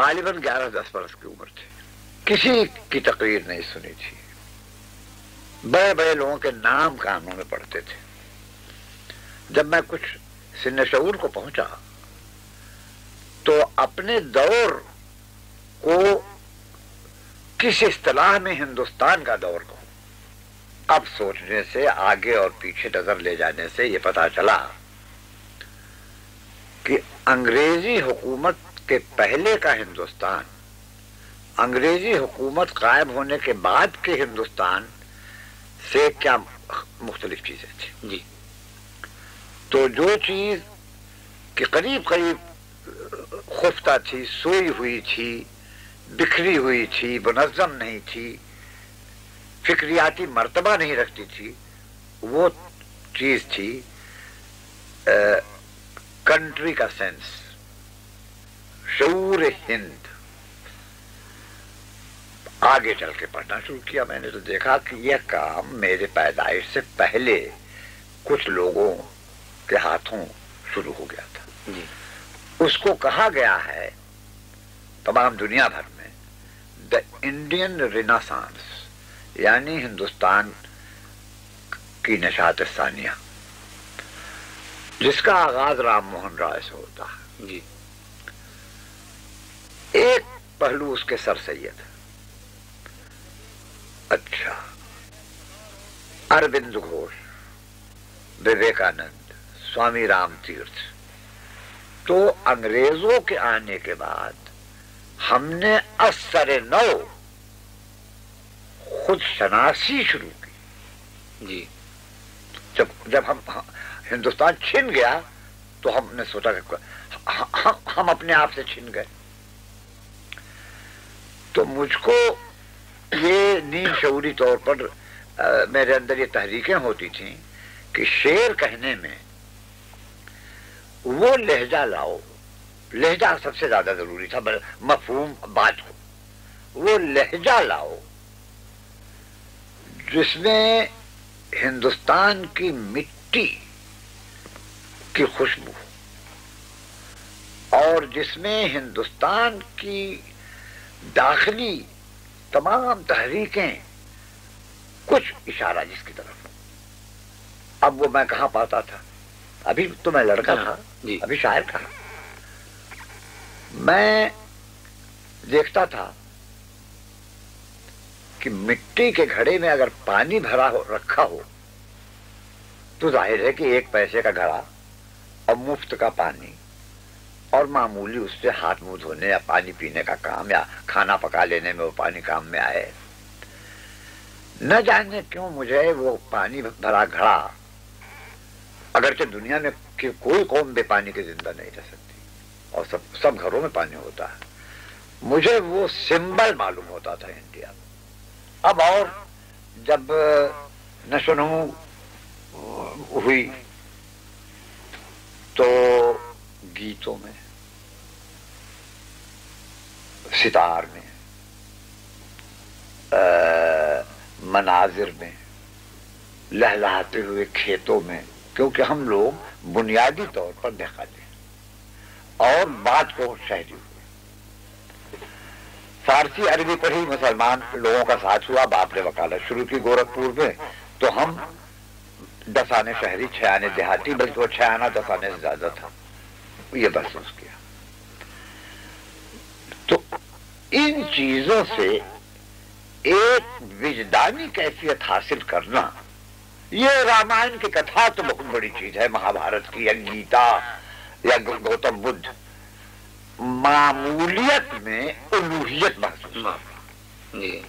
غالباً گیارہ دس برس کی عمر تھی۔ کسی کی تقریر نہیں سنی تھی۔ بڑے بڑے لوگوں کے نام کانوں میں پڑھتے تھے۔ جب میں کچھ سن شعور کو پہنچا، تو اپنے دور کو کس اصطلاح میں ہندوستان کا دور کو اب سوچنے سے، آگے اور پیچھے نظر لے جانے سے یہ پتا چلا کہ انگریزی حکومت کے پہلے کا ہندوستان۔ انگریزی حکومت قائم ہونے کے بعد کے ہندوستان سے کیا مختلف چیزیں تھیں۔ جی۔ تو جو چیز کہ قریب قریب خفتہ تھی سوئی ہوئی تھی بکھری ہوئی تھی منظم نہیں تھی فکریاتی مرتبہ نہیں رکھتی تھی وہ چیز تھی کنٹری کا سینس۔ شعور ہند۔ آگے چل کے پڑھنا شروع کیا میں نے تو دیکھا کہ یہ کام میرے پیدائش سے پہلے کچھ لوگوں کے ہاتھوں شروع ہو گیا تھا۔ جی۔ اس کو کہا گیا ہے تمام دنیا بھر میں دا انڈین ریناسانس یعنی ہندوستان کی نشات ثانیہ۔ جس کا آغاز رام موہن رائے سے ہوتا ہے۔ جی۔ ایک پہلو اس کے سر سید اچھا۔ اروند گھوش وویکانند سوامی رام تیرتھ۔ تو انگریزوں کے آنے کے بعد ہم نے اثر نو خود شناسی شروع کی۔ جی۔ جب جب ہم ہندوستان چھن گیا تو ہم نے سوچا کہ ہم اپنے آپ سے چھن گئے۔ تو مجھ کو یہ نیم شعوری طور پر میرے اندر یہ تحریکیں ہوتی تھیں کہ شعر کہنے میں وہ لہجہ لاؤ، لہجہ سب سے زیادہ ضروری تھا مفہوم بات کو وہ لہجہ لاؤ جس میں ہندوستان کی مٹی کی خوشبو اور جس میں ہندوستان کی داخلی تمام تحریکیں۔ کچھ اشارہ جس کی طرف۔ اب وہ میں کہاں پاتا تھا؟ ابھی تو میں لڑکا تھا۔ جی۔ ابھی شاعر تھا۔ میں دیکھتا تھا کہ مٹی کے گھڑے میں اگر پانی بھرا ہو رکھا ہو تو ظاہر ہے کہ ایک پیسے کا گھڑا اور مفت کا پانی۔ اور معمولی اس سے ہاتھ منہ دھونے یا پانی پینے کا کام یا کھانا پکا لینے میں وہ پانی کام میں آئے۔ نہ جاننے کیوں مجھے وہ پانی بھرا گھڑا۔ اگرچہ دنیا میں کوئی قوم بے پانی کے زندہ نہیں رہ سکتی۔ اور سب سب گھروں میں پانی ہوتا ہے۔ مجھے وہ سمبل معلوم ہوتا تھا انڈیا اب اور جب نشن ہوئی تو گیتوں میں، ستار میں مناظر میں، لہلاتے ہوئے کھیتوں میں، کیونکہ ہم لوگ بنیادی طور پر دیکھا دیں اور بات کو شہری ہوئے۔ فارسی عربی پر ہی مسلمان لوگوں کا ساتھ ہوا، باپ نے وکالت شروع کی گورکھپور میں۔ تو ہم دس آنے شہری چھ آنے دیہاتی، بلکہ وہ چھ آنا سے زیادہ تھا۔ یہ محسوس کیا۔ تو ان چیزوں سے ایک وجدانی کیفیت حاصل کرنا یہ رامائن کی کتھا تو بہت بڑی چیز ہے مہا بھارت کی یا گیتا یا گوتم بدھ۔ معمولیت میں الوحیت محسوس۔ جی۔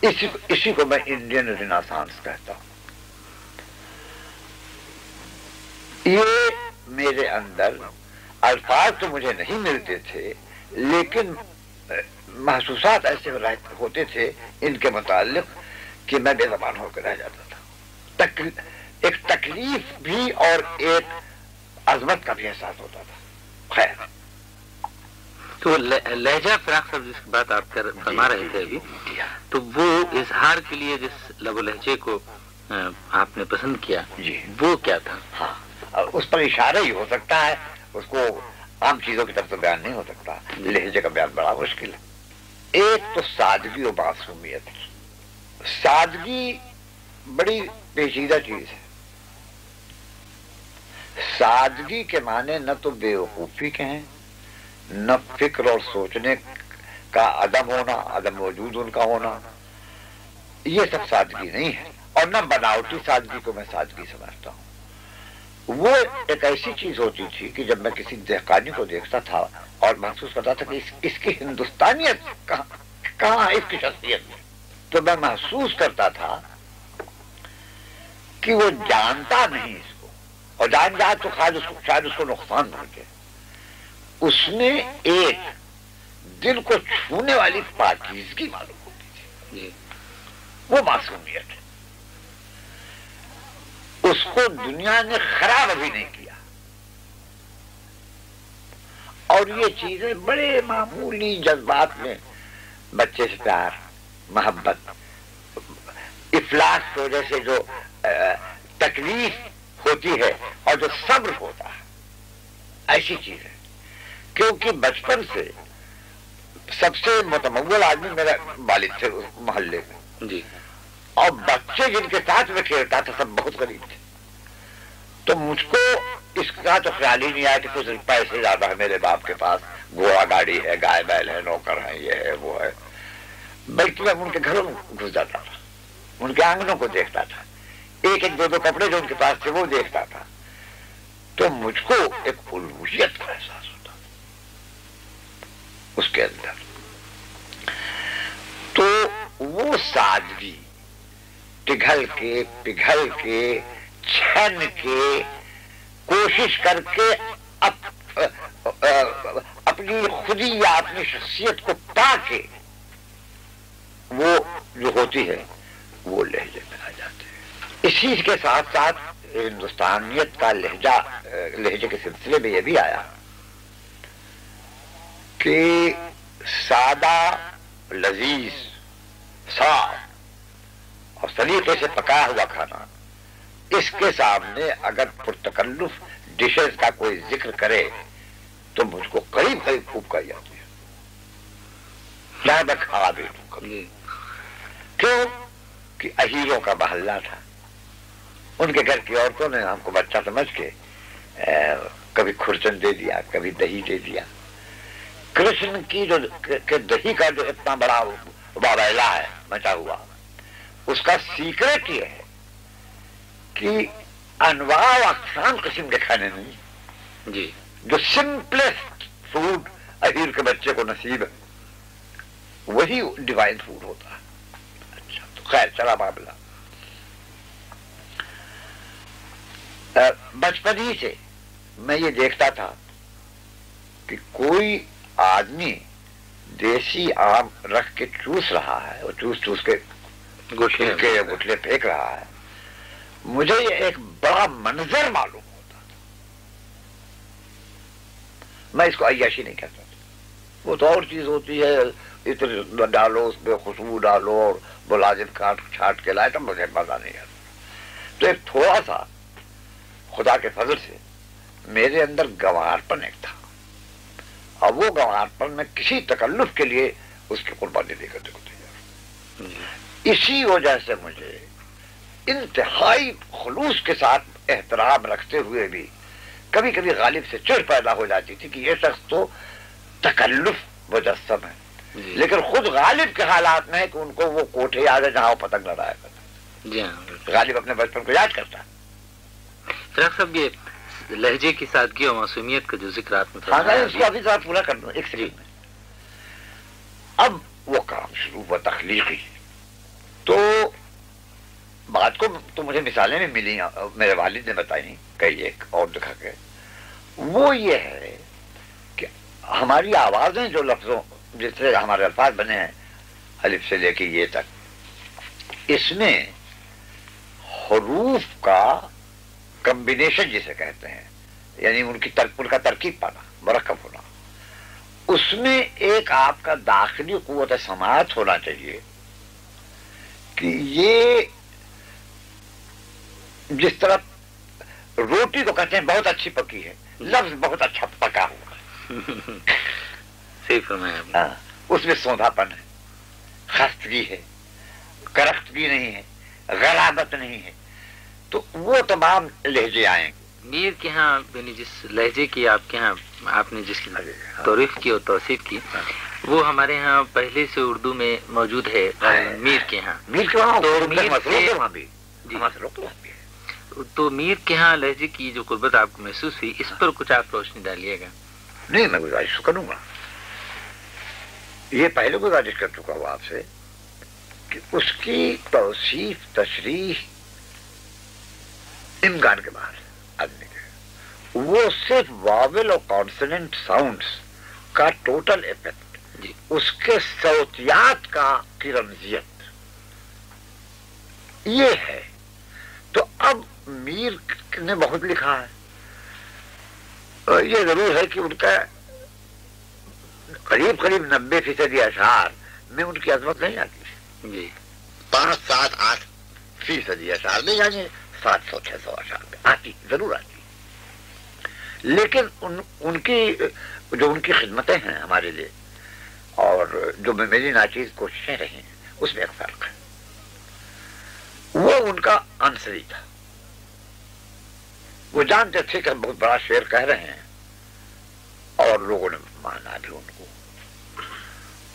اسی اسی کو میں انڈین ریناسانس کہتا ہوں۔ یہ میرے اندر الفاظ تو مجھے نہیں ملتے تھے لیکن محسوسات ایسے ہوتے تھے ان کے متعلق کہ میں بے زبان ہو کے رہ جاتا تھا۔ ایک تکلیف بھی اور ایک عظمت کا بھی احساس ہوتا تھا۔ خیر۔ تو لہجہ فراق صاحب جس کی بات آپ کر فرما رہے تھے ابھی تو وہ اظہار کے لیے جس لب و لہجے کو آپ نے پسند کیا جی۔ وہ کیا تھا؟ ہاں۔ اس پر اشارہ ہی ہو سکتا ہے اس کو عام چیزوں کی طرف تو بیان نہیں ہو سکتا۔ لہجے کا بیان بڑا مشکل ہے۔ ایک تو سادگی و معصومیت۔ سادگی بڑی پیچیدہ چیز ہے۔ سادگی کے معنی نہ تو بے وقوفی کے ہیں نہ فکر اور سوچنے کا عدم ہونا عدم موجود ان کا ہونا۔ یہ سب سادگی نہیں ہے۔ اور نہ بناوٹی سادگی کو میں سادگی سمجھتا ہوں۔ وہ ایک ایسی چیز ہوتی تھی کہ جب میں کسی دہقانی کو دیکھتا تھا اور محسوس کرتا تھا کہ اس, اس کی ہندوستانیت کہاں کہاں اس کی شخصیت میں تو میں محسوس کرتا تھا کہ وہ جانتا نہیں اس کو اور جان جائے تو شاید اس کو شاید اس کو نقصان پہنچے اس نے ایک دل کو چھونے والی پاکیزگی معلوم ہوتی تھی۔ وہ معصومیت ہے۔ اس کو دنیا نے خراب ابھی نہیں کیا۔ اور یہ چیزیں بڑے معمولی جذبات میں بچے سے پیار محبت افلاس کی وجہ سے جو تکلیف ہوتی ہے اور جو صبر ہوتا ہے۔ ایسی چیز ہے۔ کیونکہ بچپن سے سب سے متمول آدمی میرا والد تھے محلے میں۔ جی۔ اور بچے جن کے ساتھ میں کھیلتا تھا سب بہت غریب تھے۔ تو مجھ کو اس کا تو خیال ہی نہیں آیا کہ کچھ پیسے زیادہ ہے میرے باپ کے پاس۔ گھوڑا گاڑی ہے، گائے بیل ہے، نوکر ہے یہ ہے، وہ ہے۔ بلکہ میں ان کے گھروں میں گھس جاتا تھا۔ ان کے آنگنوں کو دیکھتا تھا۔ ایک ایک دو دو کپڑے جو ان کے پاس تھے وہ دیکھتا تھا۔ تو مجھ کو ایک الوحیت کا احساس ہوتا اس کے اندر۔ تو وہ سادگی پگھل کے پگھل کے چھن کے کوشش کر کے اپنی خودی یا اپنی شخصیت کو پا کے وہ جو ہوتی ہے، وہ لہجے میں آ جاتے ہیں۔ اس چیز کے ساتھ ساتھ ہندوستانیت کا لہجہ، لہجے کے سلسلے میں یہ بھی آیا کہ سادہ، لذیذ، صاف اور سلیقے سے پکایا ہوا کھانا اس کے سامنے اگر پرتکلف ڈشز کا کوئی ذکر کرے تو مجھ کو قریب قریب خوب کر جاتی ہے چاہے میں کھا بھی کبھی کیوں؟ کہ اہیروں کا محلہ تھا۔ ان کے گھر کی عورتوں نے ہم کو بچہ سمجھ کے کبھی کھرچن دے دیا، کبھی دہی دے دیا۔ کرشن کی جو دہی کا جو اتنا بڑا وابیلا ہے مچا ہوا، اس کا سیکرٹ یہ ہے کہ انواع و اقسام قسم کے کھانے نہیں جی۔ جو سمپلسٹ فوڈ اہیر کے بچے کو نصیب ہے۔ وہی ڈیوائن فوڈ ہوتا ہے۔ اچھا تو خیر چلا معاملہ۔ بچپن ہی سے میں یہ دیکھتا تھا کہ کوئی آدمی دیسی آم رکھ کے چوس رہا ہے وہ چوس چوس کے گٹلے پھینک رہا ہے۔ مجھے یہ ایک بڑا منظر معلوم ہوتا تھا۔ میں اس کو عیاشی نہیں کہتا تھا۔ وہ تو اور چیز ہوتی ہے اتنے ڈالو اس پہ خوشبو ڈالو اور ملازم کاٹ چھاٹ کے لائے تو مجھے مزہ نہیں آتا۔ تو ایک تھوڑا سا خدا کے فضل سے میرے اندر گوار پن ایک تھا۔ اور وہ گوار پن میں کسی تکلف کے لیے اس کی قربانی دے کر دیکھو تیار اسی وجہ سے مجھے انتہائی خلوص کے ساتھ احترام رکھتے ہوئے بھی کبھی کبھی غالب سے چڑ پیدا ہو جاتی تھی کہ یہ شخص تو تکلف مجسم ہے۔ جی۔ لیکن خود غالب کے حالات میں ہے کہ ان کو وہ کوٹھے یاد ہے جہاں وہ پتنگ لڑایا کرتا جی ہاں غالب اپنے بچپن کو یاد کرتا۔ فراق صاحب یہ لہجے کی سادگی اور معصومیت کا جو ذکر آپ ہاں میں اس کو ابھی ذرا پورا کر دوں ایک سیکنڈ میں۔ اب وہ کام شروع ہوا تخلیقی۔ تو بات کو تو مجھے مثالیں بھی ملی میرے والد نے بتائی کئی ایک اور دکھا کے۔ وہ یہ ہے کہ ہماری آوازیں جو لفظوں جس سے ہمارے الفاظ بنے ہیں الف سے لے کے یہ تک اس میں حروف کا کمبینیشن جسے کہتے ہیں یعنی ان کی تر, ان کا ترکیب پانا مرکب ہونا۔ اس میں ایک آپ کا داخلی قوت سماعت ہونا چاہیے کہ یہ جس طرح روٹی کو کہتے ہیں بہت اچھی پکی ہے لفظ بہت اچھا پکا ہوا صحیح فرمایا ہاں اس میں سوندھاپن ہے خستگی ہے کرختگی نہیں ہے غرابت نہیں ہے۔ تو وہ تمام لہجے آئیں گے۔ میر کے ہاں یعنی جس لہجے کی آپ کے ہاں آپ نے جس کی تعریف کی اور توصیف کی وہ ہمارے ہاں پہلے سے اردو میں موجود ہے میر کے ہاں۔ میر کے وہاں تو میر کے ہاں لہجے کی جو قربت آپ کو محسوس ہوئی اس پر کچھ آپ روشنی ڈالیے گا۔ نہیں میں گزارش تو کروں گا۔ یہ پہلے گزارش کر چکا ہوں آپ سے کہ اس کی توصیف تشریح امکان کے باہر آدمی کے وہ صرف واول اور کانسننٹ ساؤنڈس کا ٹوٹل افیکٹ جی۔ اس کے صوتیات کا کی رمزیت یہ ہے۔ تو اب میر نے بہت لکھا ہے۔ اور یہ ضرور ہے کہ ان کا قریب قریب نبے فیصدی اشعار میں ان کی عظمت نہیں آتی۔ جی۔ پانچ سات آٹھ فیصدی اشعار میں یعنی سات سو چھ سو اشعار میں آتی ضرور آتی۔ لیکن ان ان کی جو ان کی خدمتیں ہیں ہمارے لیے اور جو میری ناچیز کوششیں رہی ہیں اس میں ایک فرق ہے وہ ان کا انصری تھا۔ وہ جانتے تھے کہ بہت بڑا شعر کہہ رہے ہیں اور لوگوں نے مانا بھی ان کو۔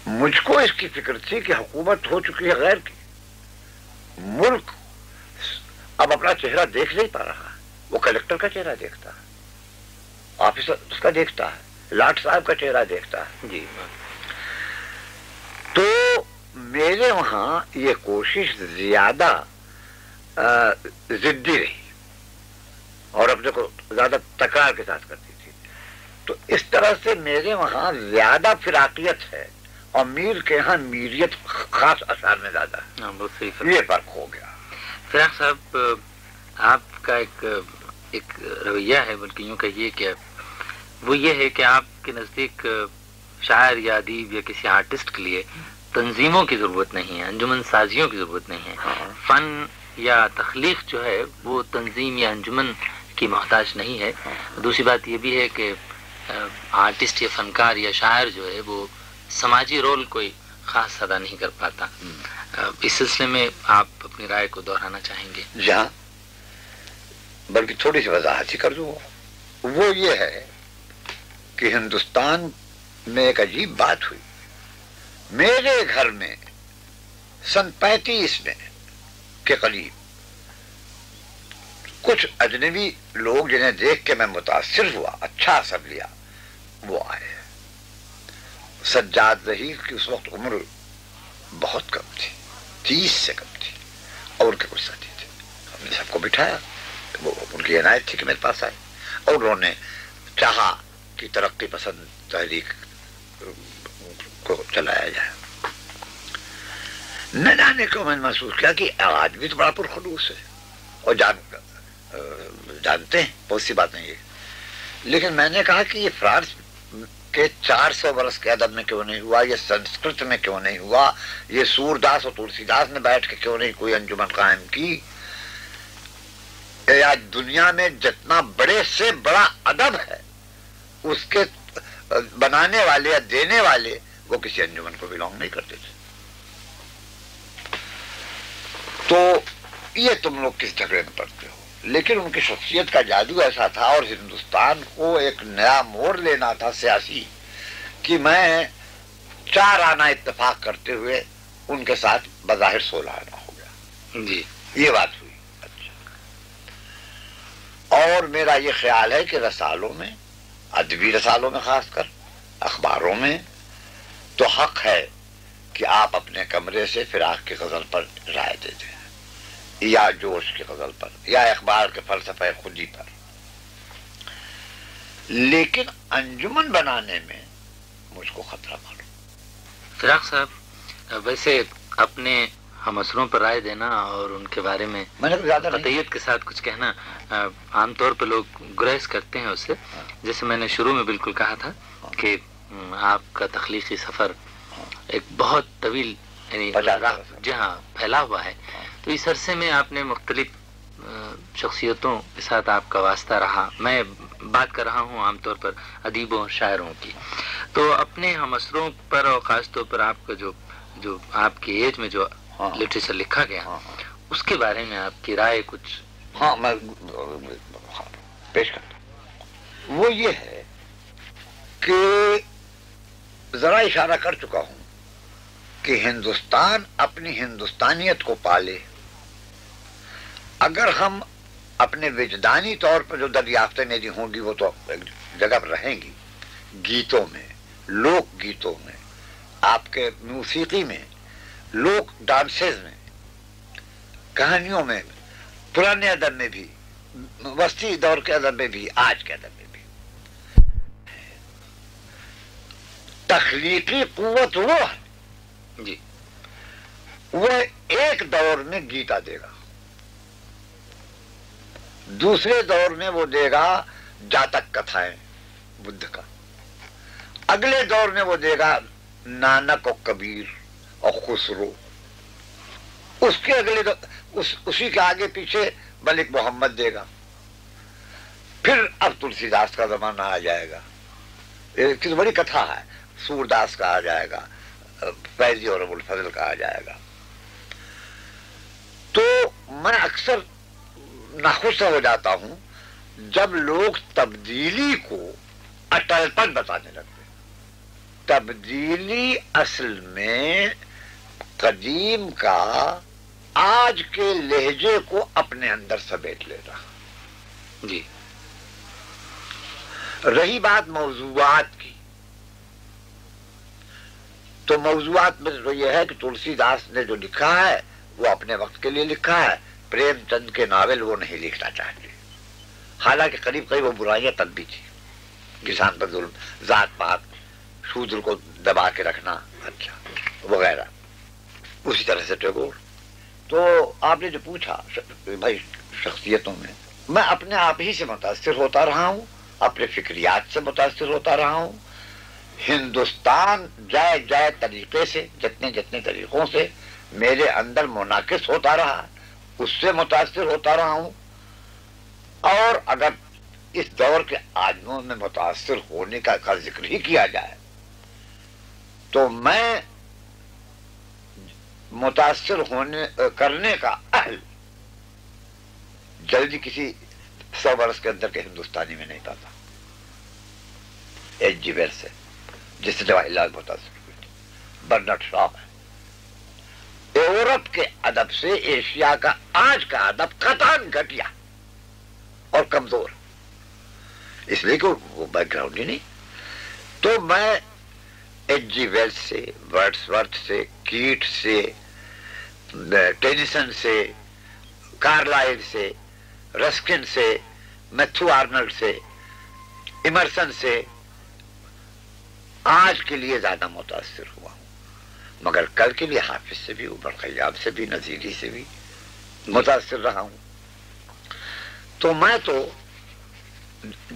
مجھ کو اس کی فکر تھی کہ حکومت ہو چکی ہے غیر کی۔ ملک اب اپنا چہرہ دیکھ نہیں پا رہا۔ وہ کلیکٹر کا چہرہ دیکھتا ہے۔ آفیسر اس کا دیکھتا ہے۔ لاٹ صاحب کا چہرہ دیکھتا ہے۔ جی۔ تو میرے وہاں یہ کوشش زیادہ ضدی رہی۔ اور اپنے کو زیادہ تکرار کے ساتھ کرتی تھی۔ تو اس طرح سے میرے وہاں زیادہ فراقیت ہے۔ اور میر کے یہاں میریت خاص اثر میں زیادہ ہاں ہے فرمایا۔ یہ فرق ہو گیا۔ فراق صاحب آپ کا ایک ایک رویہ ہے بلکہ یوں کہیے کہ وہ یہ ہے کہ آپ کے نزدیک شاعر یا ادیب یا کسی آرٹسٹ کے لیے تنظیموں کی ضرورت نہیں ہے انجمن سازیوں کی ضرورت نہیں ہے۔ ہاں۔ فن یا تخلیق جو ہے وہ تنظیم یا انجمن کی محتاج نہیں ہے۔ دوسری بات یہ بھی ہے کہ آرٹسٹ یا فنکار یا شاعر جو ہے، وہ سماجی رول کوئی خاص ادا نہیں کر پاتا۔ اس سلسلے میں آپ اپنی رائے کو دہرانا چاہیں گے۔ جہاں بلکہ تھوڑی سی وضاحت ہی کر دوں۔ وہ یہ ہے کہ ہندوستان میں ایک عجیب بات ہوئی۔ میرے گھر میں سن پینتیس میں کے قریب کچھ اجنبی لوگ جنہیں دیکھ کے میں متاثر ہوا اچھا اثر لیا، وہ آئے۔ سجاد ظہیر کی اس وقت عمر بہت کم تھی، تیس سے کم تھی، اور ان کے کچھ ساتھی تھے ہم نے سب کو بٹھایا وہ ان کی عنایت تھی کہ میرے پاس آئے۔ اور انہوں نے چاہا کہ ترقی پسند تحریک کو چلایا جائے۔ نہ جانے کو میں نے محسوس کیا کہ آدمی تو بڑا پرخلوص ہے، اور جان جانتے ہیں، بہت سی باتیں یہ۔ لیکن میں نے کہا کہ یہ فرانس کے چار سو برس کے ادب میں کیوں نہیں ہوا؟ یہ سنسکرت میں کیوں نہیں ہوا؟ یہ سور داس اور تلسی داس نے بیٹھ کے کیوں نہیں کوئی انجمن قائم کی؟ آج دنیا میں جتنا بڑے سے بڑا ادب ہے، اس کے بنانے والے یا دینے والے، وہ کسی انجمن کو بلونگ نہیں کرتے تھے۔ تو یہ تم لوگ کس جھگڑے میں پڑتے ہو؟ لیکن ان کی شخصیت کا جادو ایسا تھا اور ہندوستان کو ایک نیا موڑ لینا تھا سیاسی کہ میں چار آنا اتفاق کرتے ہوئے ان کے ساتھ بظاہر سولہ آنا ہو گیا۔ جی۔ یہ بات ہوئی۔ اچھا۔ اور میرا یہ خیال ہے کہ رسالوں میں ادبی رسالوں میں خاص کر اخباروں میں تو حق ہے کہ آپ اپنے کمرے سے فراق کی غزل پر رائے دے دیں۔ یا جوش کی غزل پر یا اخبار کے فلسفہ خودی پر۔ لیکن انجمن بنانے میں مجھ کو خطرہ معلوم۔ فراق صاحب ویسے اپنے ہم اثروں پر رائے دینا اور ان کے بارے میں قطعیت کے ساتھ کچھ کہنا عام طور پہ لوگ گریز کرتے ہیں اس سے۔ جیسے میں نے شروع میں بالکل کہا تھا کہ م، آپ کا تخلیقی سفر ایک بہت طویل یعنی سے۔ جی ہاں پھیلا ہوا ہے۔ تو اس عرصے میں آپ نے مختلف شخصیتوں کے ساتھ آپ کا واسطہ رہا۔ میں بات کر رہا ہوں عام طور پر ادیبوں شاعروں کی۔ تو اپنے ہم اثروں پر اور خاص طور پر آپ کا جو جو آپ کی ایج میں جو ہاں۔ لٹریچر لکھا گیا ہاں ہاں۔ اس کے بارے میں آپ کی رائے کچھ۔ ہاں میں ہاں، پیش کرتا ہوں۔ وہ یہ ہے کہ ذرا اشارہ کر چکا ہوں کہ ہندوستان اپنی ہندوستانیت کو پالے۔ اگر ہم اپنے وجدانی طور پر جو دریافتیں میری ہوں گی وہ تو جگہ پر رہیں گی۔ گیتوں میں لوک گیتوں میں آپ کے موسیقی میں لوک ڈانسز میں کہانیوں میں پرانے ادب میں بھی وسطی دور کے ادب میں بھی آج کے ادب میں بھی۔ تخلیقی قوت وہ ہے۔ جی۔ وہ ایک دور میں گیتا دے گا۔ دوسرے دور میں وہ دے گا جاتک کتھائیں، بدھ کا۔ اگلے دور میں وہ دے گا نانک اور کبیر اور خسرو۔ اس کے اگلے دور اس اسی کے آگے پیچھے ملک محمد دے گا۔ پھر اب تلسی داس کا زمانہ آ جائے گا۔ ایک بڑی کتھا ہے۔ سور داس کا آ جائے گا۔ فیضی اور ابو الفضل کا آ جائے گا۔ تو میں اکثر ناخوش ہو جاتا ہوں جب لوگ تبدیلی کو اٹل پن بتانے لگتے تبدیلی اصل میں قدیم کا آج کے لہجے کو اپنے اندر سمیٹ لینا جی۔ رہی بات موضوعات کی۔ تو موضوعات میں تو یہ ہے کہ تلسی داس نے جو لکھا ہے وہ اپنے وقت کے لیے لکھا ہے۔ پریم چند کے ناول وہ نہیں لکھنا چاہتے۔ حالانکہ قریب قریب وہ برائیاں تب بھی تھی کسان پر ظلم، ذات پات شودر کو دبا کے رکھنا اچھا وغیرہ۔ اسی طرح سے ٹیگور۔ تو آپ نے جو پوچھا بھائی شخصیتوں میں میں اپنے آپ ہی سے متاثر ہوتا رہا ہوں، اپنے فکریات سے متاثر ہوتا رہا ہوں۔ ہندوستان جائے جائے طریقے سے، جتنے جتنے طریقوں سے میرے اندر منعقد ہوتا رہا۔ اس سے متاثر ہوتا رہا ہوں۔ اور اگر اس دور کے آدمیوں میں متاثر ہونے کا کا ذکر ہی کیا جائے، تو میں متاثر ہونے، کرنے کا اہل جلدی کسی سو برس کے اندر کے ہندوستانی میں نہیں پاتا۔ ایچ جی ویل سے، جس سے جواہر لال متاثر ہوئی تھی برنٹ شاہ ہے یورپ کے ادب سے ایشیا کا آج کا ادب قطان گھٹیا اور کمزور۔ اس لیے کہ وہ بیک گراؤنڈ ہی نہیں۔ تو میں ایچ جی ویل سے ورڈس ورتھ سے کیٹ سے ٹینیسن سے کارلائل سے رسکن سے میتھو آرنلڈ سے امرسن سے آج کے لیے زیادہ متاثر ہوا ہوں۔ مگر کل کے لیے حافظ سے بھی، عمر خیاب سے بھی، نذیری سے بھی متاثر رہا ہوں۔ تو میں تو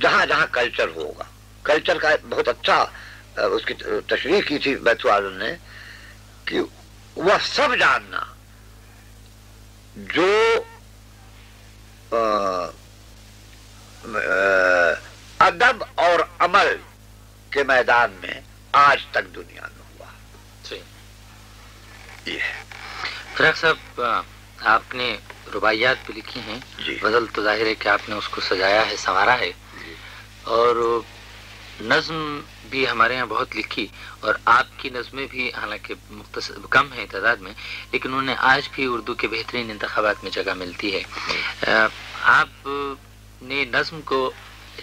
جہاں جہاں کلچر ہوگا، کلچر کا بہت اچھا اس کی تشریح کی تھی بیتو عالم نے کہ وہ سب جاننا جو ادب اور عمل کے میدان میں آج تک دنیا میں ہے فراق صاحب آپ نے رباعیات بھی لکھی ہیں۔ جی۔ غزل تو ظاہر ہے کہ آپ نے اس کو سجایا ہے سنوارا ہے۔ جی۔ اور نظم بھی ہمارے یہاں بہت لکھی اور آپ کی نظمیں بھی حالانکہ مختصر کم ہیں تعداد میں لیکن انہوں نے آج بھی اردو کے بہترین انتخابات میں جگہ ملتی ہے۔ آپ نے نظم کو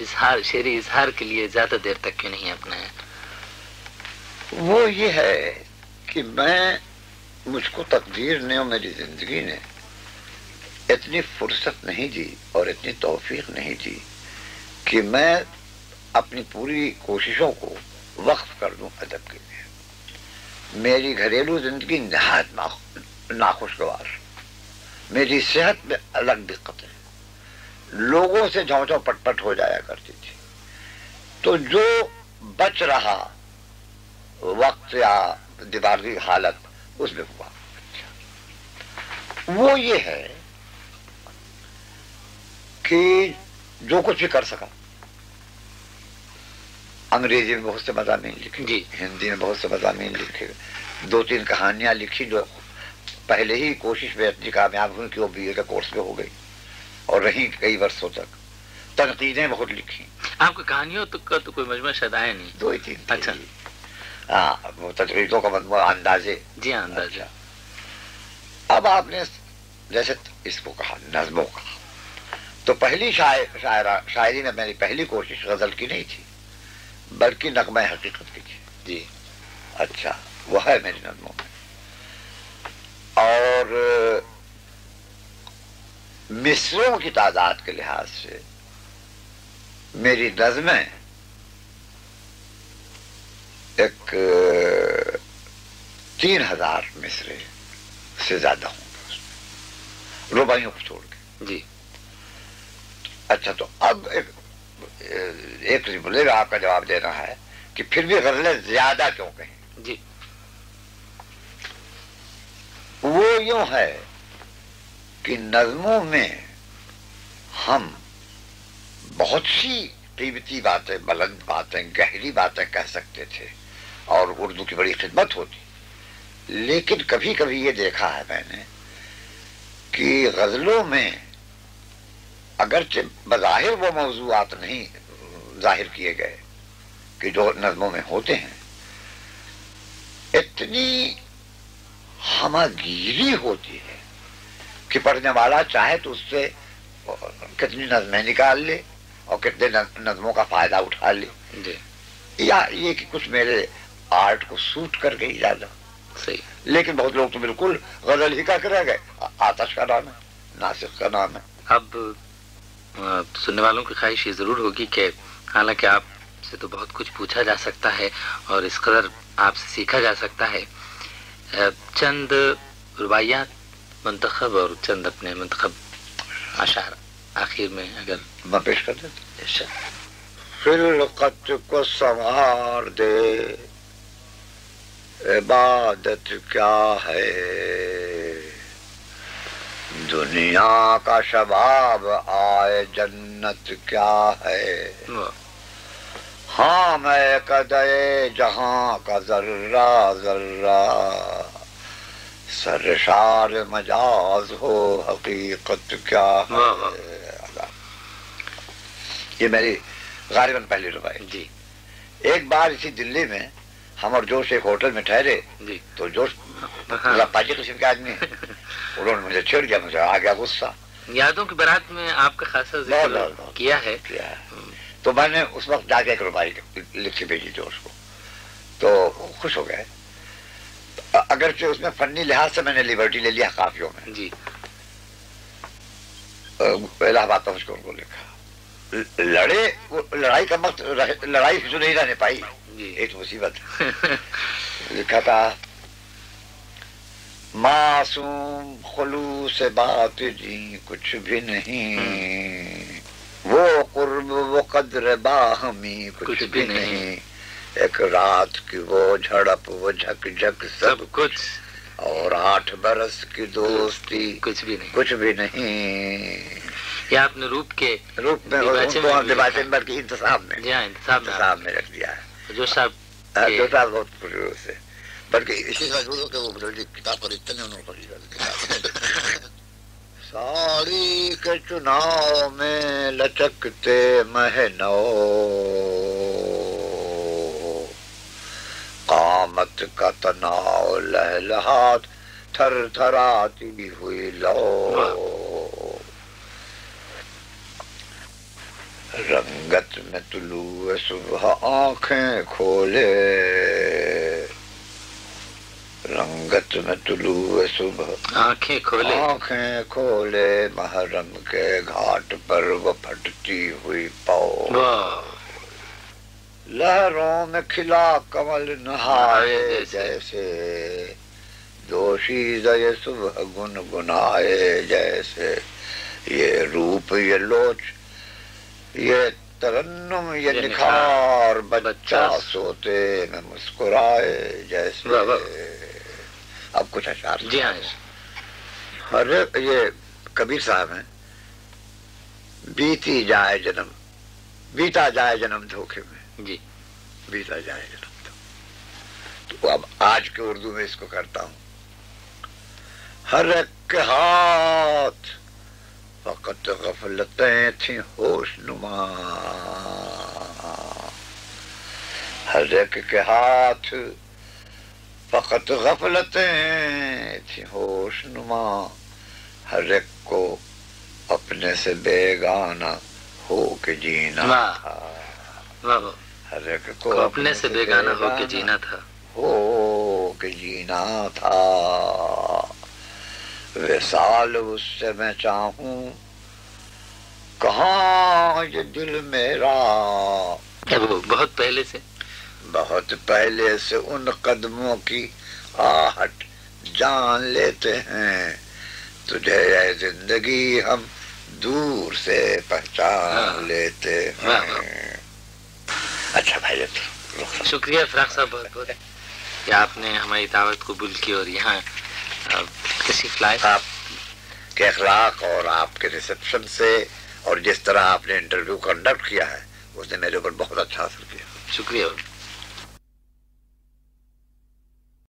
اظہار شعری اظہار کے لیے زیادہ دیر تک کیوں نہیں اپنایا؟ وہ یہ ہے کہ میں مجھ کو تقدیر نے اور میری زندگی نے اتنی فرصت نہیں دی اور اتنی توفیق نہیں دی کہ میں اپنی پوری کوششوں کو وقف کر دوں ادب کے لیے۔ میری گھریلو زندگی نہایت ناخوشگوار، میری صحت میں الگ دقت ہے۔ لوگوں سے جھاؤ جھاؤ پٹ پٹ ہو جایا کرتی تھی۔ تو جو بچ رہا وقت یا دماغی حالت اس میں ہوا۔ وہ یہ ہے کہ جو کچھ بھی کر سکا۔ انگریزی میں بہت سے مضامین لکھے۔ جی۔ ہندی میں بہت سے مضامین لکھے۔ دو تین کہانیاں لکھی جو پہلے ہی کوشش میں اتنی کامیاب ہوئی کہ وہ بی اے کا کورس میں ہو گئی۔ اور رہی کئی برسوں تک۔ تنقیدیں بہت لکھی۔ آپ کو کہانیوں کا تو کوئی مجموعہ شاید آیا نہیں۔ دو ہی تین۔ اچھا۔ ہاں تجویزوں کا مجموعہ اندازے۔ جی ہاں اندازہ اچھا۔ اب آپ نے جیسے اس کو کہا نظموں کا۔ تو پہلی شاعر شاعرہ شاعری میں میری پہلی کوشش غزل کی نہیں تھی بلکہ نغمہ حقیقت کی تھی۔ جی۔ اچھا وہ ہے میری نظموں میں۔ اور مصروں کی تعداد کے لحاظ سے میری نظمیں ایک تین ہزار مصرے سے زیادہ ہوں گے ربائیوں کو چھوڑ کے۔ جی۔ اچھا تو اب ایک گا آپ کا جواب دینا ہے کہ پھر بھی غزلیں زیادہ کیوں کہیں؟ جی۔ وہ یوں ہے کہ نظموں میں ہم بہت سی قیمتی باتیں بلند باتیں گہری باتیں کہہ سکتے تھے۔ اور اردو کی بڑی خدمت ہوتی۔ لیکن کبھی کبھی یہ دیکھا ہے میں نے کہ غزلوں میں اگرچہ بظاہر وہ موضوعات نہیں ظاہر کیے گئے کہ جو نظموں میں ہوتے ہیں اتنی ہماگیری ہوتی ہے کہ پڑھنے والا چاہے تو اس سے کتنی نظمیں نکال لے اور کتنے نظموں کا فائدہ اٹھا لے۔ جی۔ یا یہ کہ کچھ میرے آرٹ کو سوٹ کر گئی زیادہ صحیح۔ لیکن بہت لوگ تو بالکل غزل ہی کا کرا گئے۔ آتش کا نام ہے ناصر کا نام ہے۔ اب سننے والوں کی خواہش یہ ضرور ہوگی کہ حالانکہ آپ سے تو بہت کچھ پوچھا جا سکتا ہے اور اس قدر آپ سے سیکھا جا سکتا ہے۔ چند رباعیات منتخب اور چند اپنے منتخب اشعار آخر میں اگر میں پیش کر دیتا خلقت کو سنوار دے۔ عبادت کیا ہے؟ دنیا کا شباب آئے جنت کیا ہے؟ ہاں میں کدے جہاں کا ذرہ ذرہ سرشار مجاز ہو حقیقت کیا۔ ہے؟ یہ میری غالباً پہلی ربائی جی۔ ایک بار اسی دلی میں ہم اور جوش ایک ہوٹل میں ٹھہرے جی۔ تو جوش۔ لپاجی قسم کے آدمی ہیں۔ انہوں نے مجھے چھیڑ دیا مجھے آ گیا غصہ۔ یادوں کی برات میں آپ کا خاصا ذکر کیا ہے؟ تو میں نے اس وقت جا کے ایک روپائی لکھی بھیجی جوش کو۔ تو خوش ہو گئے۔ اگرچہ اس میں فنی لحاظ سے میں نے لیبرٹی لے لیا کافیوں میں۔ جی۔ الہ آباد پہنچ کے ان کو لکھا۔ لڑے لڑائی کا وقت لڑائی جو نہیں رہنے پائی۔ جی۔ ایک مصیبت لکھا تھا معصوم خلوص بات جی کچھ بھی نہیں۔ وہ قرب وہ قدر باہمی کچھ بھی نہیں۔ ایک رات کی وہ جھڑپ وہ جھک جھک سب کچھ۔ اور آٹھ برس کی دوستی کچھ بھی نہیں۔ کچھ بھی نہیں۔ یہ آپ نے روپ کے روپ میں جی ہاں انتصاب میں رکھ دیا ہے۔ جو صاحب ہاں، دو سال بہت خوشی سے بلکہ اسی مجبور ہو کہ وہ بزرگ کتاب خریدتے ہیں انہوں نے خریدا ساڑی کے چناؤ میں لچکتے مہنو۔ قامت کا تناؤ لہلہات تھر تھراتی ہوئی لو۔ رنگت میں طلوع صبح آنکھیں کھولے۔ رنگت میں طلوع صبح آنکھیں کھولے۔ آنکھیں کھولے۔ محرم کے گھاٹ پر وہ پھٹتی ہوئی پاؤ۔ لہروں میں کھلا کمل نہائے جیسے۔ دوشی زے صبح گنگنائے جیسے۔ یہ روپ یہ لوچ یہ ترنم یہ نکھار بچہ سوتے میں مسکرائے جیسے۔ اب کچھ اشعار۔ جی ہاں ہر یہ کبیر صاحب ہیں۔ بیتی جائے جنم بیتا جائے جنم دھوکے میں۔ جی۔ بیتا جائے جنم تو اب آج کے اردو میں اس کو کرتا ہوں۔ ہر ایک کے ہاتھ فقط غفلتیں تھیں ہوش نما۔ ہر ایک کے ہاتھ فقط غفلتیں تھیں ہوش نما۔ ہر ایک کو اپنے سے بیگانہ ہو کے جینا تھا۔ ہر ایک کو اپنے سے بیگانہ ہو کے جینا تھا۔ ہو کے جینا تھا۔ وصال اس سے میں چاہوں۔ کہاں یہ دل میرا؟ بہت پہلے سے؟ بہت پہلے سے ان قدموں کی آہٹ جان لیتے ہیں۔ تجھے اے زندگی ہم دور سے پہچان ہاں۔ لیتے ہاں، ہیں۔ اچھا بھائی شکریہ فراق صاحب بہت بہت۔ کہ آپ نے ہماری دعوت قبول کی اور یہاں آپ کے اخلاق اور آپ کے ریسپشن سے اور جس طرح آپ نے انٹرویو کنڈکٹ کیا ہے اس نے میرے اوپر بہت اچھا اثر کیا۔ شکریہ۔